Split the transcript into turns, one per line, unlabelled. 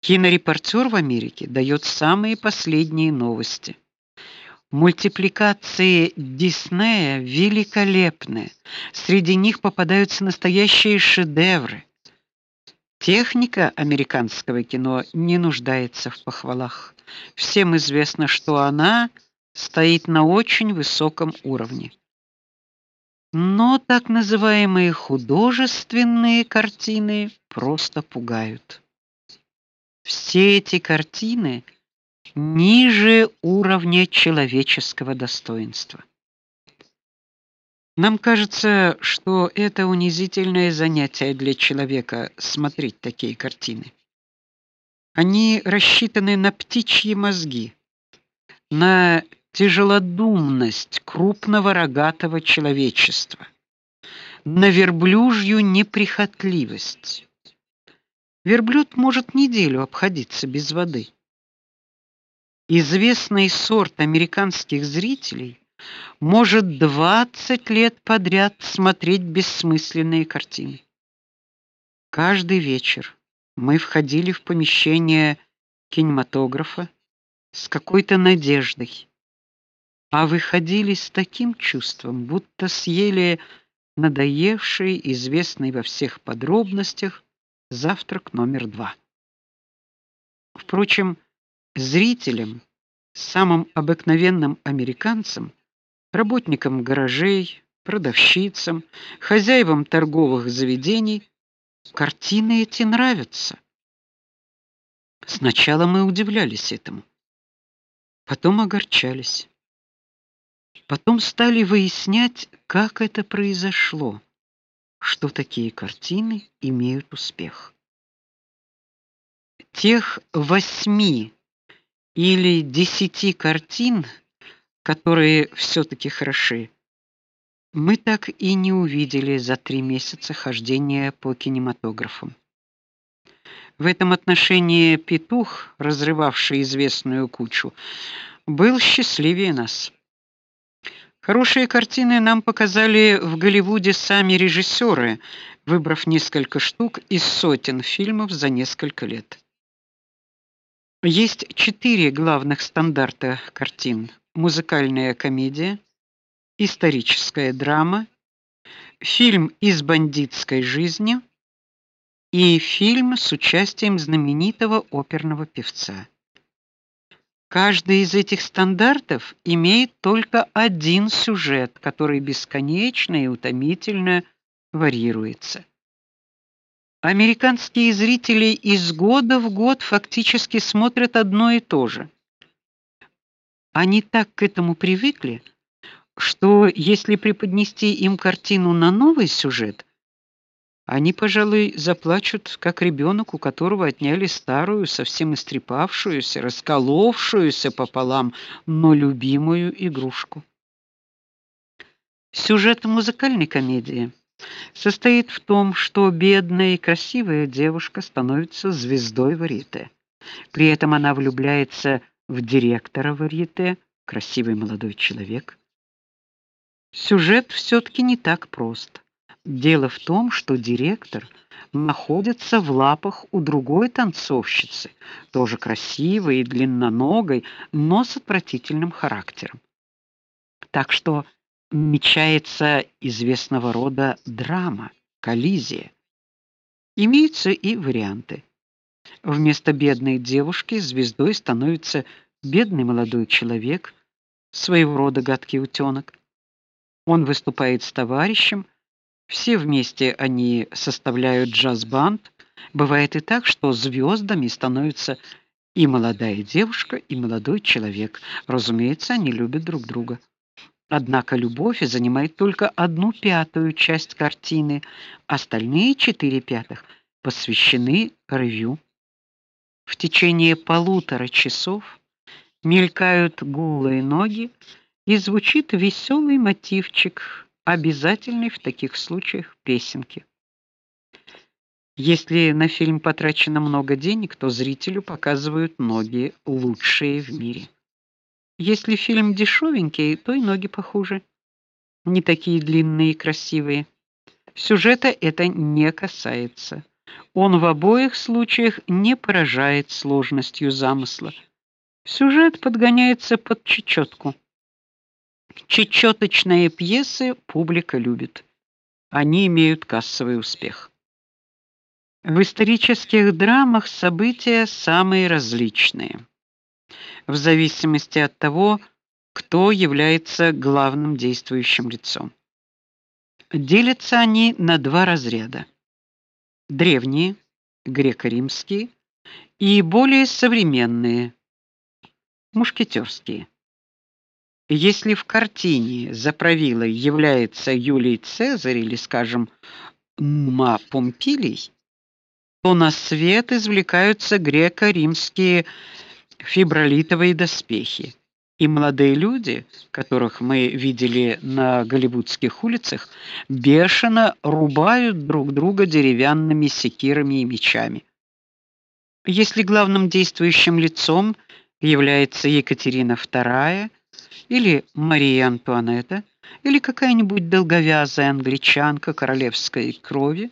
Кинорепортер в Америке дает самые последние новости. Мультипликации Диснея великолепны. Среди них попадаются настоящие шедевры. Техника американского кино не нуждается в похвалах. Всем известно, что она стоит на очень высоком уровне. Но так называемые художественные картины просто пугают. Все эти картины ниже уровня человеческого достоинства. Нам кажется, что это унизительное занятие для человека смотреть такие картины. Они рассчитаны на птичьи мозги, на тяжелодумность крупного рогатого человечества, на верблюжью неприхотливость. Верблюд может неделю обходиться без воды. Известный сорт американских зрителей может 20 лет подряд смотреть бессмысленные картины. Каждый вечер мы входили в помещение кинематографа с какой-то надеждой, а выходили с таким чувством, будто съели надоевший, известный во всех подробностях завтрак номер два. Впрочем, зрителям, самым обыкновенным американцам, работникам гаражей, продавщицам, хозяевам торговых заведений картины эти нравятся. Сначала мы удивлялись этому, потом огорчались. Потом стали выяснять, как это произошло, что такие картины имеют успех. Тех восьми или десяти картин, которые все таки хороши, мы так и не увидели за три месяца хождения по кинематографам. В этом отношении Петух, разрывавший известную кучу, был счастливее нас. Хорошие картины нам показали в Голливуде сами режиссеры, выбрав несколько штук из сотен фильмов за несколько лет. Есть четыре главных стандарта картин: музыкальная комедия, историческая драма, фильм из бандитской жизни и фильм с участием знаменитого оперного певца. Каждый из этих стандартов имеет только один сюжет, который бесконечно и утомительно варьируется. Американские зрители из года в год фактически смотрят одно и то же. Они так к этому привыкли, что если преподнести им картину на новый сюжет, они, пожалуй, заплачут, как ребенок, у которого отняли старую, совсем истрепавшуюся, расколовшуюся пополам, но любимую игрушку. Сюжет музыкальной комедии состоит в том, что бедная и красивая девушка становится звездой варьете. При этом она влюбляется в директора варьете, красивый молодой человек. Сюжет все таки не так прост. Дело в том, что директор находится в лапах у другой танцовщицы, тоже красивой и длинноногой, но с отвратительным характером. Так что мечается известного рода драма, коллизия. Имеются и варианты. Вместо бедной девушки звездой становится бедный молодой человек, своего рода гадкий утенок. Он выступает с товарищем, все вместе они составляют джаз-банд. Бывает и так, что звездами становятся и молодая девушка, и молодой человек. Разумеется, они любят друг друга. Однако любовь занимает только одну пятую часть картины, остальные четыре пятых посвящены ревю. В течение полутора часов мелькают голые ноги и звучит веселый мотивчик, обязательный в таких случаях песенки. Если на фильм потрачено много денег, то зрителю показывают ноги лучшие в мире. Если фильм дешевенький, то и ноги похуже. Не такие длинные и красивые. Сюжета это не касается. он в обоих случаях не поражает сложностью замысла. Сюжет подгоняется под чечетку. Чечеточные пьесы публика любит. Они имеют кассовый успех. В исторических драмах события самые различные, в зависимости от того, кто является главным действующим лицом. Делятся они на два разряда: древние, греко-римские, и более современные, мушкетерские. Если в картине за правилой является Юлий Цезарь или, скажем, Нума Помпилий, то на свет извлекаются греко-римские фибролитовые доспехи. И молодые люди, которых мы видели на голливудских улицах, бешено рубают друг друга деревянными секирами и мечами. Если главным действующим лицом является Екатерина II или Мария Антуанетта, или какая-нибудь долговязая англичанка королевской крови,